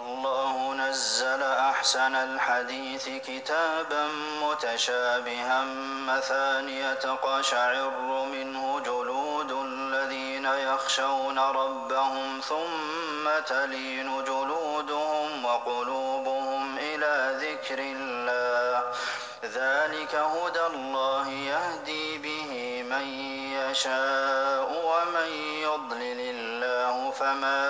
الله نزل أحسن الحديث كتابا متشابها مثانية تقشعر منه جلود الذين يخشون ربهم ثم تلين جلودهم وقلوبهم إلى ذكر الله. ذلك هدى الله يهدي به من يشاء ومن يضلل الله فما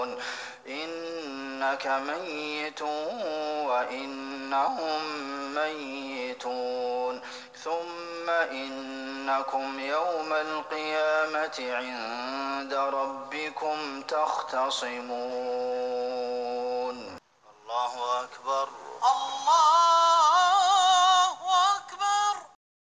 إنك ميت وإنهم ميتون. ثم إنكم يوم القيامة عند ربكم تختصمون. الله أكبر. الله